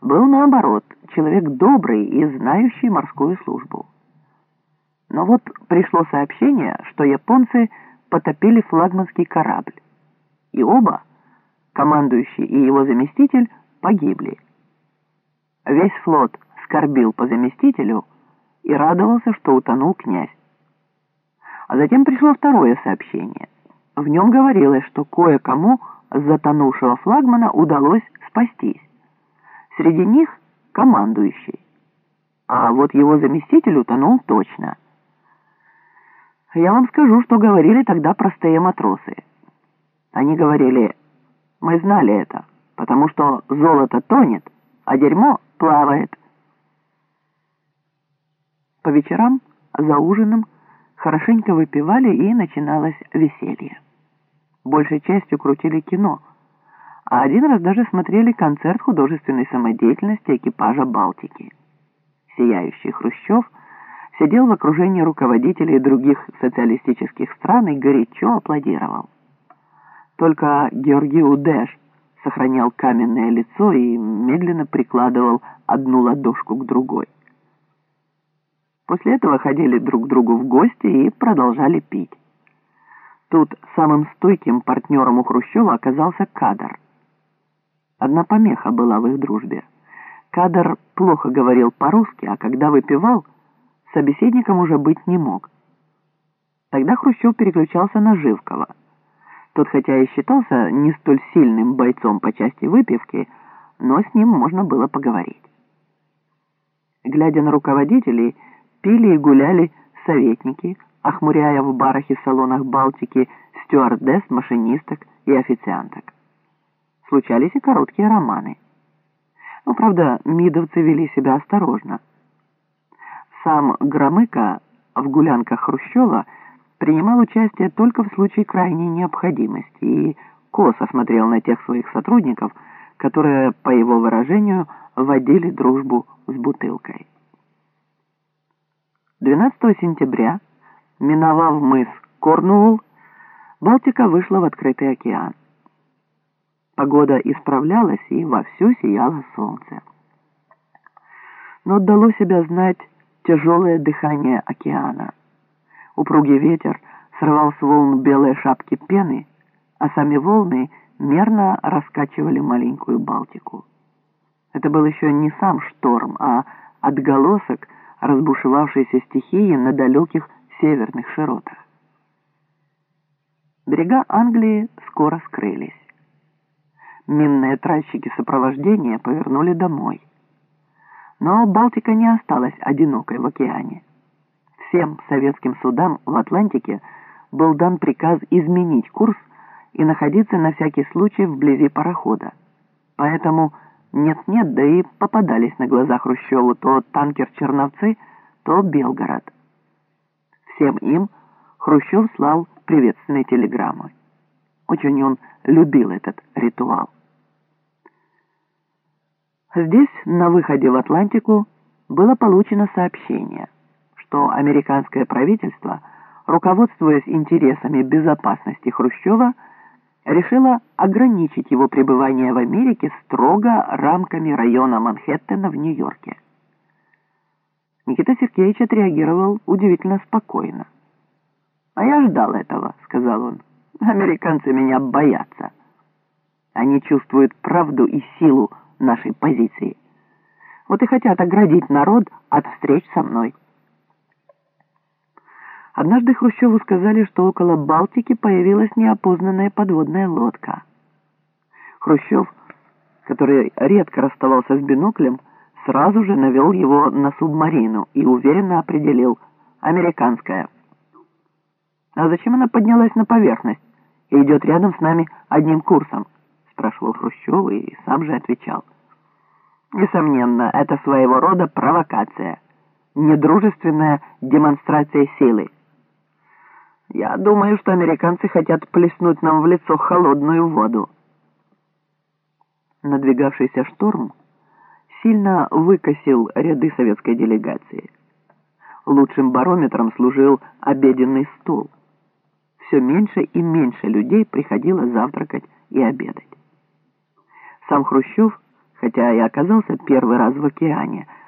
был, наоборот, человек добрый и знающий морскую службу. Но вот пришло сообщение, что японцы потопили флагманский корабль. И оба, командующий и его заместитель, погибли. Весь флот скорбил по заместителю и радовался, что утонул князь. А затем пришло второе сообщение. В нем говорилось, что кое-кому с затонувшего флагмана удалось спастись. Среди них командующий. А вот его заместитель утонул точно. Я вам скажу, что говорили тогда простые матросы. Они говорили, мы знали это, потому что золото тонет, а дерьмо плавает. По вечерам за ужином хорошенько выпивали и начиналось веселье. Большей частью крутили кино, а один раз даже смотрели концерт художественной самодеятельности экипажа «Балтики». Сияющий Хрущев сидел в окружении руководителей других социалистических стран и горячо аплодировал. Только Георгий Удеш сохранял каменное лицо и медленно прикладывал одну ладошку к другой. После этого ходили друг к другу в гости и продолжали пить. Тут самым стойким партнером у Хрущева оказался Кадр. Одна помеха была в их дружбе. Кадр плохо говорил по-русски, а когда выпивал, собеседником уже быть не мог. Тогда Хрущев переключался на Живкова. Тот, хотя и считался не столь сильным бойцом по части выпивки, но с ним можно было поговорить. Глядя на руководителей, Пили и гуляли советники, охмуряя в барах и салонах Балтики стюардесс, машинисток и официанток. Случались и короткие романы. Но, правда, мидовцы вели себя осторожно. Сам Громыко в гулянках Хрущева принимал участие только в случае крайней необходимости и косо смотрел на тех своих сотрудников, которые, по его выражению, водили дружбу с бутылкой. 12 сентября, миновав мыс Корнуолл, Балтика вышла в открытый океан. Погода исправлялась, и вовсю сияло солнце. Но дало себя знать тяжелое дыхание океана. Упругий ветер срывал с волн белые шапки пены, а сами волны мерно раскачивали маленькую Балтику. Это был еще не сам шторм, а отголосок – разбушевавшейся стихии на далеких северных широтах. Берега Англии скоро скрылись. Минные тральщики сопровождения повернули домой. Но Балтика не осталась одинокой в океане. Всем советским судам в Атлантике был дан приказ изменить курс и находиться на всякий случай вблизи парохода. Поэтому нет-нет, да и попадались на глаза Хрущеву то танкер «Черновцы», то «Белгород». Всем им Хрущев слал приветственные телеграммы. Очень он любил этот ритуал. Здесь, на выходе в Атлантику, было получено сообщение, что американское правительство, руководствуясь интересами безопасности Хрущева, решила ограничить его пребывание в Америке строго рамками района Манхэттена в Нью-Йорке. Никита Сергеевич отреагировал удивительно спокойно. «А я ждал этого», — сказал он. «Американцы меня боятся. Они чувствуют правду и силу нашей позиции. Вот и хотят оградить народ от встреч со мной». Однажды Хрущеву сказали, что около Балтики появилась неопознанная подводная лодка. Хрущев, который редко расставался с биноклем, сразу же навел его на субмарину и уверенно определил «американская». «А зачем она поднялась на поверхность и идет рядом с нами одним курсом?» спрашивал Хрущев и сам же отвечал. «Несомненно, это своего рода провокация, недружественная демонстрация силы». Я думаю, что американцы хотят плеснуть нам в лицо холодную воду. Надвигавшийся шторм сильно выкосил ряды советской делегации. Лучшим барометром служил обеденный стол. Все меньше и меньше людей приходило завтракать и обедать. Сам Хрущев хотя и оказался первый раз в океане –